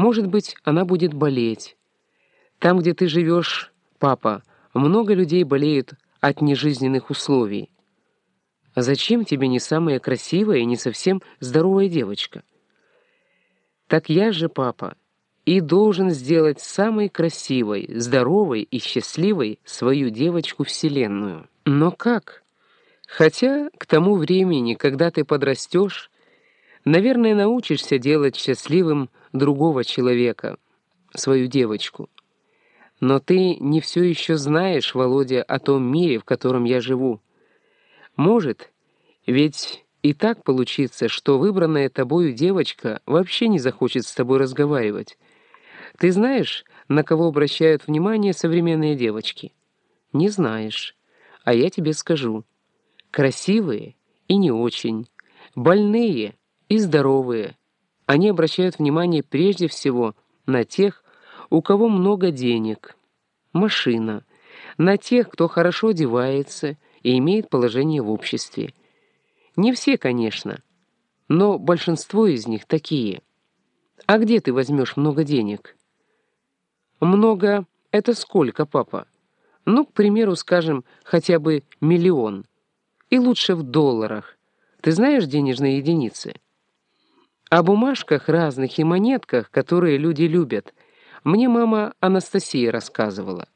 Может быть, она будет болеть. Там, где ты живешь, папа, много людей болеют от нежизненных условий. А зачем тебе не самая красивая и не совсем здоровая девочка? Так я же, папа, и должен сделать самой красивой, здоровой и счастливой свою девочку вселенную. Но как? Хотя к тому времени, когда ты подрастешь, наверное, научишься делать счастливым другого человека, свою девочку. Но ты не все еще знаешь, Володя, о том мире, в котором я живу. Может, ведь и так получится, что выбранная тобою девочка вообще не захочет с тобой разговаривать. Ты знаешь, на кого обращают внимание современные девочки? Не знаешь. А я тебе скажу. Красивые и не очень, больные и здоровые. Они обращают внимание прежде всего на тех, у кого много денег, машина, на тех, кто хорошо одевается и имеет положение в обществе. Не все, конечно, но большинство из них такие. А где ты возьмешь много денег? Много — это сколько, папа? Ну, к примеру, скажем, хотя бы миллион. И лучше в долларах. Ты знаешь денежные единицы? О бумажках разных и монетках, которые люди любят, мне мама Анастасия рассказывала.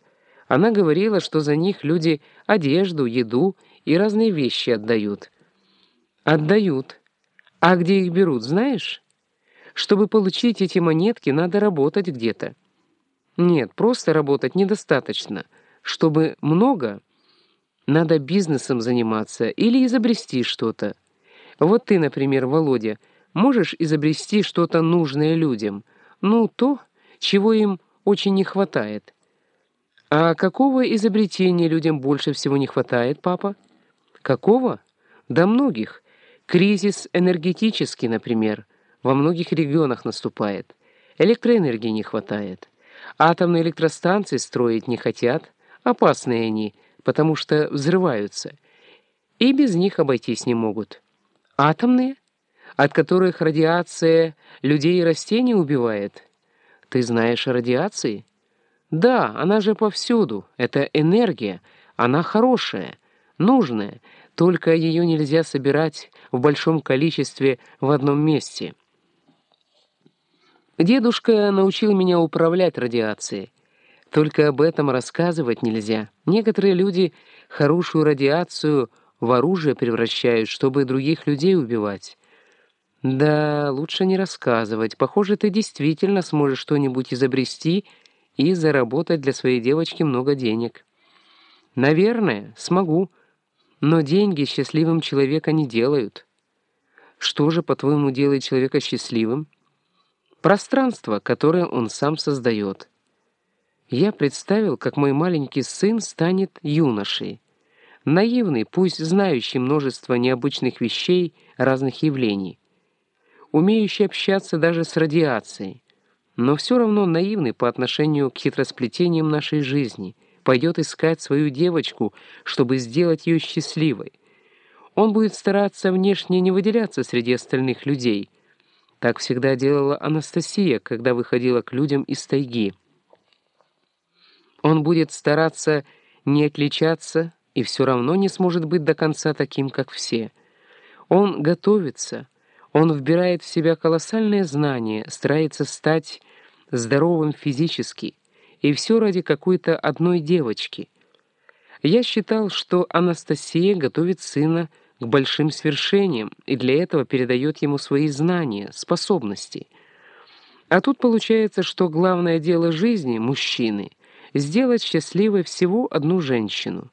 Она говорила, что за них люди одежду, еду и разные вещи отдают. Отдают. А где их берут, знаешь? Чтобы получить эти монетки, надо работать где-то. Нет, просто работать недостаточно. Чтобы много, надо бизнесом заниматься или изобрести что-то. Вот ты, например, Володя, можешь изобрести что-то нужное людям. Ну, то, чего им очень не хватает. А какого изобретения людям больше всего не хватает, папа? Какого? Да многих. Кризис энергетический, например, во многих регионах наступает. Электроэнергии не хватает. Атомные электростанции строить не хотят. Опасные они, потому что взрываются. И без них обойтись не могут. Атомные? От которых радиация людей и растений убивает? Ты знаешь о радиации? Да, она же повсюду. Это энергия. Она хорошая, нужная. Только ее нельзя собирать в большом количестве в одном месте. Дедушка научил меня управлять радиацией. Только об этом рассказывать нельзя. Некоторые люди хорошую радиацию в оружие превращают, чтобы других людей убивать. Да, лучше не рассказывать. Похоже, ты действительно сможешь что-нибудь изобрести и заработать для своей девочки много денег. Наверное, смогу. Но деньги счастливым человека не делают. Что же, по-твоему, делает человека счастливым? Пространство, которое он сам создает. Я представил, как мой маленький сын станет юношей. Наивный, пусть знающий множество необычных вещей, разных явлений. Умеющий общаться даже с радиацией. Но все равно наивный по отношению к хитросплетениям нашей жизни. Пойдет искать свою девочку, чтобы сделать ее счастливой. Он будет стараться внешне не выделяться среди остальных людей — так всегда делала Анастасия, когда выходила к людям из тайги. Он будет стараться не отличаться и все равно не сможет быть до конца таким, как все. Он готовится, он вбирает в себя колоссальное знание, старается стать здоровым физически, и все ради какой-то одной девочки. Я считал, что Анастасия готовит сына к большим свершениям и для этого передает ему свои знания, способности. А тут получается, что главное дело жизни мужчины — сделать счастливой всего одну женщину.